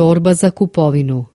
Torba za kupovinu.